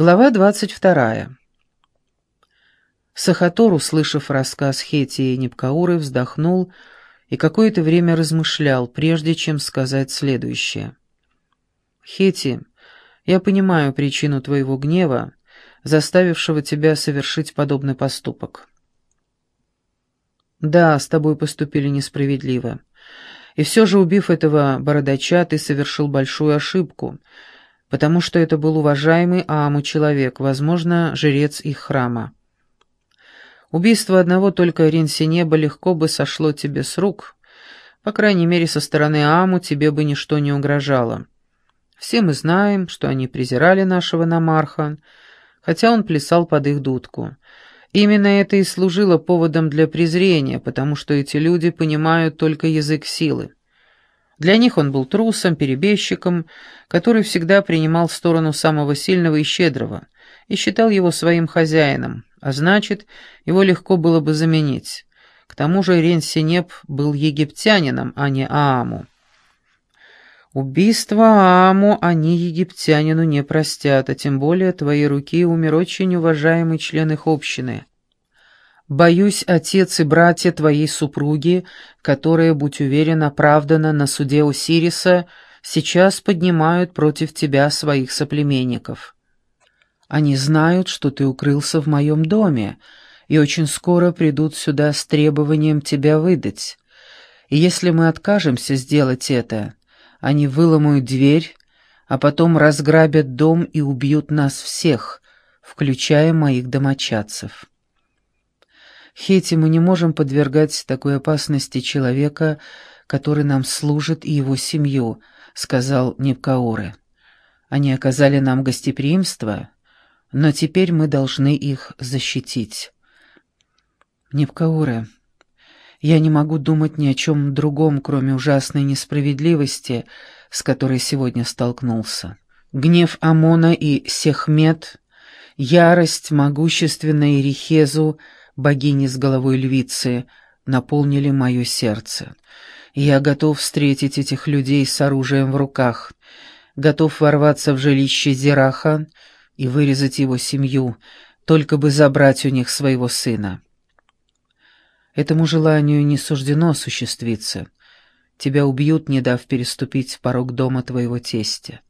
Глава двадцать вторая. Сахатор, услышав рассказ Хети и Непкауры, вздохнул и какое-то время размышлял, прежде чем сказать следующее. «Хети, я понимаю причину твоего гнева, заставившего тебя совершить подобный поступок. Да, с тобой поступили несправедливо. И все же, убив этого бородача, ты совершил большую ошибку — потому что это был уважаемый Ааму человек, возможно, жрец их храма. Убийство одного только Ринсинеба легко бы сошло тебе с рук, по крайней мере, со стороны Ааму тебе бы ничто не угрожало. Все мы знаем, что они презирали нашего намарха, хотя он плясал под их дудку. Именно это и служило поводом для презрения, потому что эти люди понимают только язык силы. Для них он был трусом, перебежчиком, который всегда принимал сторону самого сильного и щедрого, и считал его своим хозяином, а значит, его легко было бы заменить. К тому же Ренсинеп был египтянином, а не Ааму. Убийство Ааму они египтянину не простят, а тем более твои руки умер очень уважаемый член их общины. Боюсь, отец и братья твоей супруги, которые, будь уверен, оправданы на суде Осириса, сейчас поднимают против тебя своих соплеменников. Они знают, что ты укрылся в моем доме, и очень скоро придут сюда с требованием тебя выдать. И если мы откажемся сделать это, они выломают дверь, а потом разграбят дом и убьют нас всех, включая моих домочадцев». Хети, мы не можем подвергать такой опасности человека, который нам служит, и его семью», — сказал Непкауры. «Они оказали нам гостеприимство, но теперь мы должны их защитить». «Непкауры, я не могу думать ни о чем другом, кроме ужасной несправедливости, с которой сегодня столкнулся. Гнев Амона и Сехмет, ярость могущественной Рихезу — богини с головой львицы, наполнили мое сердце. Я готов встретить этих людей с оружием в руках, готов ворваться в жилище Зераха и вырезать его семью, только бы забрать у них своего сына. Этому желанию не суждено осуществиться. Тебя убьют, не дав переступить порог дома твоего тестя.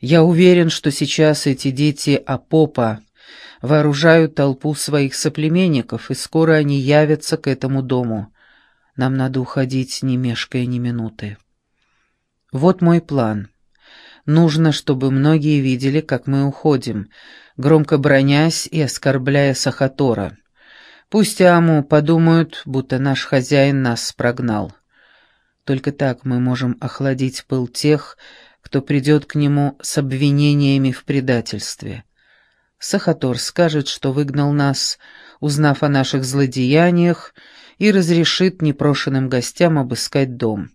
Я уверен, что сейчас эти дети Апопа вооружают толпу своих соплеменников, и скоро они явятся к этому дому. Нам надо уходить, не мешкая ни минуты. Вот мой план. Нужно, чтобы многие видели, как мы уходим, громко бронясь и оскорбляя Сахатора. Пусть Аму подумают, будто наш хозяин нас прогнал. Только так мы можем охладить пыл тех, кто придет к нему с обвинениями в предательстве. Сахатор скажет, что выгнал нас, узнав о наших злодеяниях, и разрешит непрошенным гостям обыскать дом.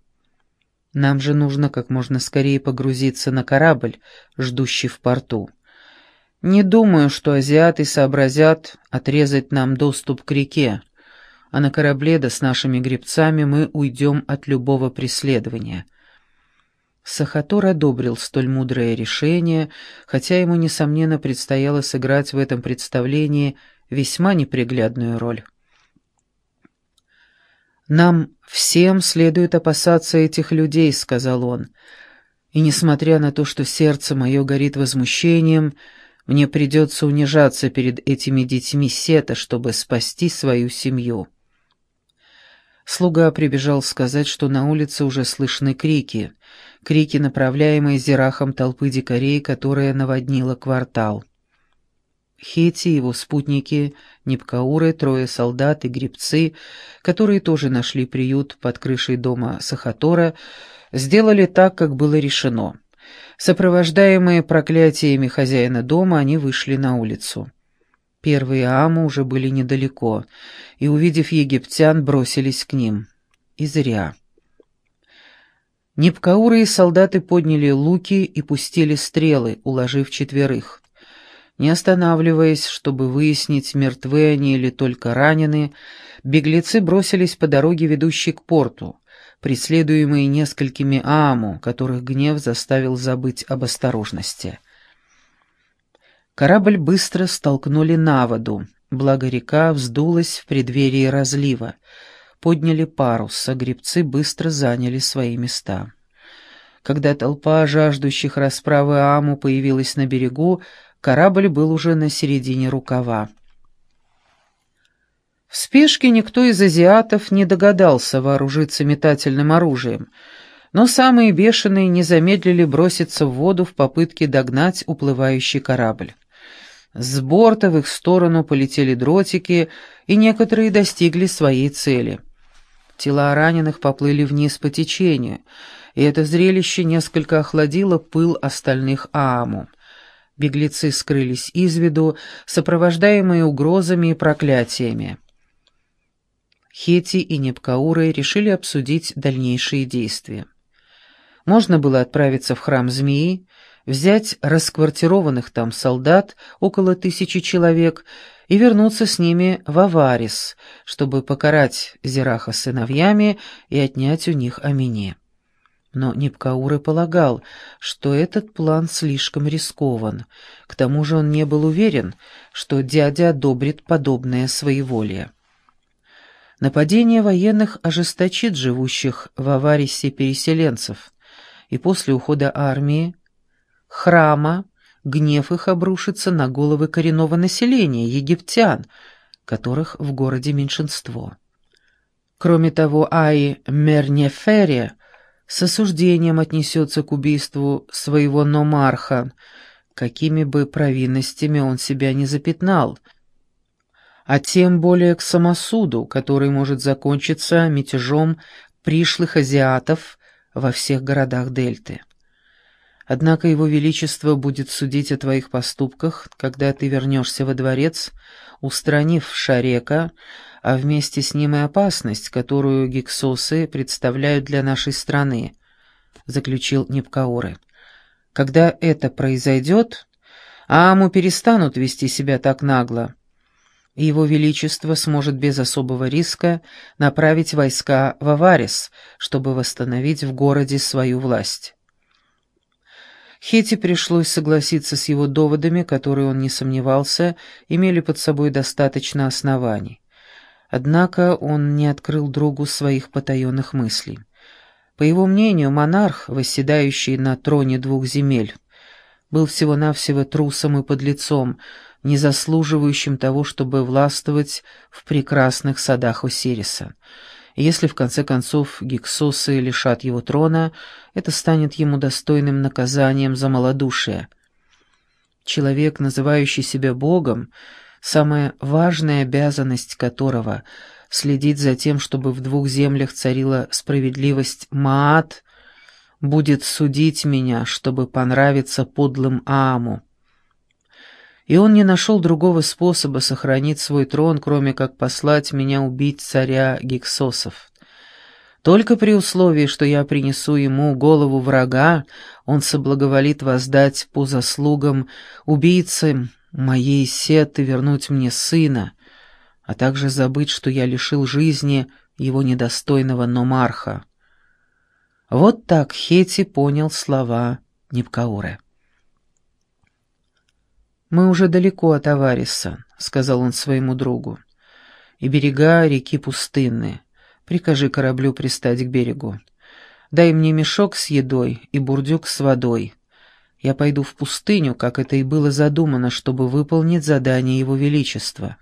Нам же нужно как можно скорее погрузиться на корабль, ждущий в порту. Не думаю, что азиаты сообразят отрезать нам доступ к реке, а на корабле да с нашими гребцами мы уйдем от любого преследования. Сахатор одобрил столь мудрое решение, хотя ему, несомненно, предстояло сыграть в этом представлении весьма неприглядную роль. «Нам всем следует опасаться этих людей», — сказал он. «И несмотря на то, что сердце мое горит возмущением, мне придется унижаться перед этими детьми Сета, чтобы спасти свою семью». Слуга прибежал сказать, что на улице уже слышны крики — крики, направляемые зерахом толпы дикарей, которая наводнила квартал. Хети, его спутники, Непкауры, трое солдат и гребцы, которые тоже нашли приют под крышей дома Сахатора, сделали так, как было решено. Сопровождаемые проклятиями хозяина дома, они вышли на улицу. Первые Аму уже были недалеко, и, увидев египтян, бросились к ним. И зря. Непкауры и солдаты подняли луки и пустили стрелы, уложив четверых. Не останавливаясь, чтобы выяснить, мертвы они или только ранены, беглецы бросились по дороге, ведущей к порту, преследуемые несколькими ааму, которых гнев заставил забыть об осторожности. Корабль быстро столкнули на воду, благо река вздулась в преддверии разлива. Подняли парус, а гребцы быстро заняли свои места. Когда толпа жаждущих расправы Аму появилась на берегу, корабль был уже на середине рукава. В спешке никто из азиатов не догадался вооружиться метательным оружием, но самые бешеные не замедлили броситься в воду в попытке догнать уплывающий корабль. С борта в их сторону полетели дротики, и некоторые достигли своей цели. Тела раненых поплыли вниз по течению — и это зрелище несколько охладило пыл остальных Ааму. Беглецы скрылись из виду, сопровождаемые угрозами и проклятиями. Хети и Непкауры решили обсудить дальнейшие действия. Можно было отправиться в храм змеи, взять расквартированных там солдат, около тысячи человек, и вернуться с ними в Аварис, чтобы покарать Зераха сыновьями и отнять у них Амине. Но Нипкауры полагал, что этот план слишком рискован. К тому же он не был уверен, что дядя одобрит подобное своеволие. Нападение военных ожесточит живущих в Аварисе переселенцев, и после ухода армии, храма, гнев их обрушится на головы коренного населения, египтян, которых в городе меньшинство. Кроме того, Аи Мернеферия с осуждением отнесется к убийству своего номарха, какими бы провинностями он себя не запятнал, а тем более к самосуду, который может закончиться мятежом пришлых азиатов во всех городах Дельты. Однако его величество будет судить о твоих поступках, когда ты вернешься во дворец, устранив Шарека, а вместе с ним и опасность, которую гексосы представляют для нашей страны», — заключил Непкаоры. «Когда это произойдет, Ааму перестанут вести себя так нагло, и его величество сможет без особого риска направить войска в Аварис, чтобы восстановить в городе свою власть». Хети пришлось согласиться с его доводами, которые он не сомневался, имели под собой достаточно оснований. Однако он не открыл другу своих потаенных мыслей. По его мнению, монарх, восседающий на троне двух земель, был всего-навсего трусом и подлецом, не заслуживающим того, чтобы властвовать в прекрасных садах Осириса. Если, в конце концов, гиксосы лишат его трона, это станет ему достойным наказанием за малодушие. Человек, называющий себя Богом, самая важная обязанность которого — следить за тем, чтобы в двух землях царила справедливость Маат, будет судить меня, чтобы понравиться подлым Ааму. И он не нашел другого способа сохранить свой трон, кроме как послать меня убить царя Гексосов. Только при условии, что я принесу ему голову врага, он соблаговолит воздать по заслугам убийцы моей сеты вернуть мне сына, а также забыть, что я лишил жизни его недостойного Номарха. Вот так Хети понял слова Непкауры. «Мы уже далеко от Авариса», — сказал он своему другу, — «и берега реки пустынны. Прикажи кораблю пристать к берегу. Дай мне мешок с едой и бурдюк с водой». Я пойду в пустыню, как это и было задумано, чтобы выполнить задание Его Величества.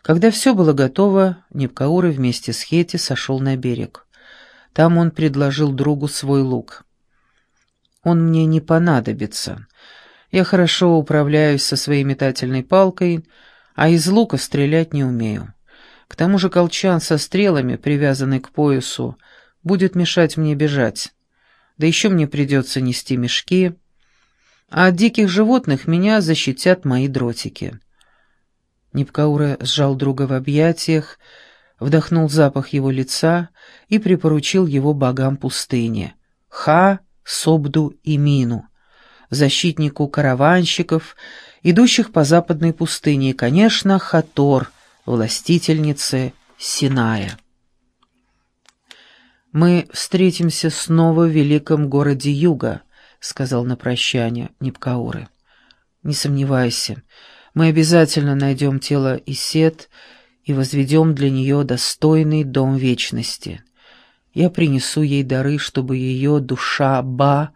Когда все было готово, Непкауры вместе с Хети сошел на берег. Там он предложил другу свой лук. «Он мне не понадобится. Я хорошо управляюсь со своей метательной палкой, а из лука стрелять не умею. К тому же колчан со стрелами, привязанный к поясу, будет мешать мне бежать. Да еще мне придется нести мешки, а от диких животных меня защитят мои дротики». Нипкаура сжал друга в объятиях, вдохнул запах его лица и припоручил его богам пустыни — Ха, Собду и Мину, защитнику караванщиков, идущих по западной пустыне, и, конечно, Хатор, властительнице Синая. «Мы встретимся снова в великом городе Юга», — сказал на прощание Нипкауры. Не сомневайся, мы обязательно найдем тело Исет и возведем для нее достойный дом вечности. Я принесу ей дары, чтобы ее душа Ба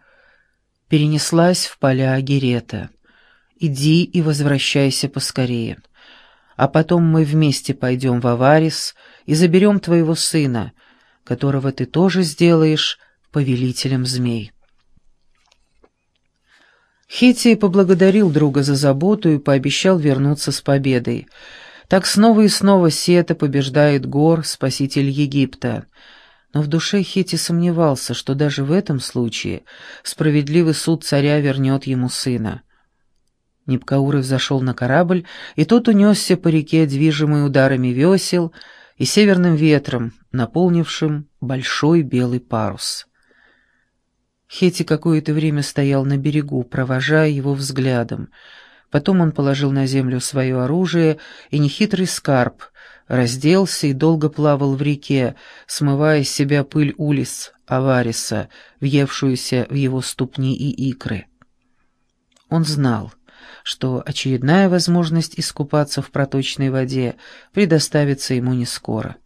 перенеслась в поля Герета. Иди и возвращайся поскорее. А потом мы вместе пойдем в Аварис и заберем твоего сына, которого ты тоже сделаешь повелителем змей». Хетти поблагодарил друга за заботу и пообещал вернуться с победой. Так снова и снова Сета побеждает Гор, спаситель Египта. Но в душе Хетти сомневался, что даже в этом случае справедливый суд царя вернет ему сына. Нипкауров зашел на корабль, и тот унесся по реке, движимый ударами весел и северным ветром, наполнившим большой белый парус. Хети какое-то время стоял на берегу, провожая его взглядом. Потом он положил на землю свое оружие и нехитрый скарб, разделся и долго плавал в реке, смывая с себя пыль улиц Авариса, въевшуюся в его ступни и икры. Он знал, что очередная возможность искупаться в проточной воде предоставится ему не скоро.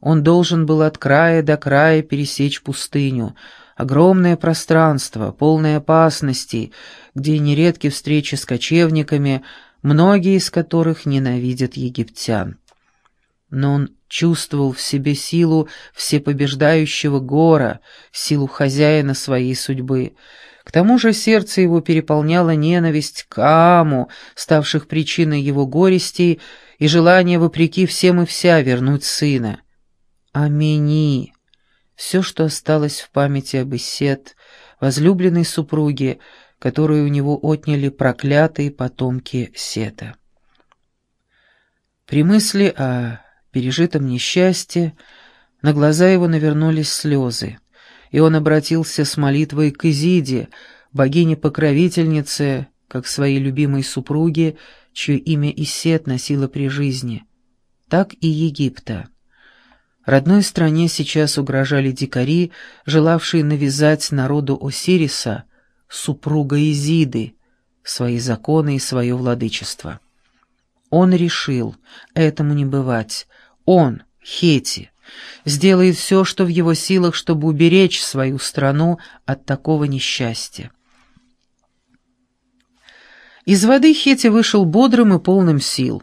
Он должен был от края до края пересечь пустыню, огромное пространство, полное опасностей, где нередки встречи с кочевниками, многие из которых ненавидят египтян. Но он чувствовал в себе силу всепобеждающего гора, силу хозяина своей судьбы. К тому же сердце его переполняло ненависть к Аму, ставших причиной его горестей, и желание, вопреки всем и вся, вернуть сына. Амени. Все, что осталось в памяти об Исет, возлюбленной супруге, которую у него отняли проклятые потомки Сета. При мысли о пережитом несчастье на глаза его навернулись слезы, и он обратился с молитвой к Изиде, богине-покровительнице, как своей любимой супруге, чье имя Исет носила при жизни, так и Египта. Родной стране сейчас угрожали дикари, желавшие навязать народу Осириса, супруга Изиды, свои законы и свое владычество. Он решил, этому не бывать. Он, Хети, сделает все, что в его силах, чтобы уберечь свою страну от такого несчастья. Из воды Хети вышел бодрым и полным сил.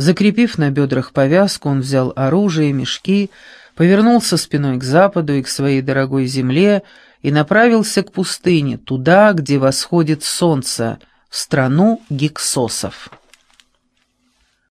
Закрепив на бедрах повязку, он взял оружие, мешки, повернулся спиной к западу и к своей дорогой земле и направился к пустыне, туда, где восходит солнце, в страну гиксосов.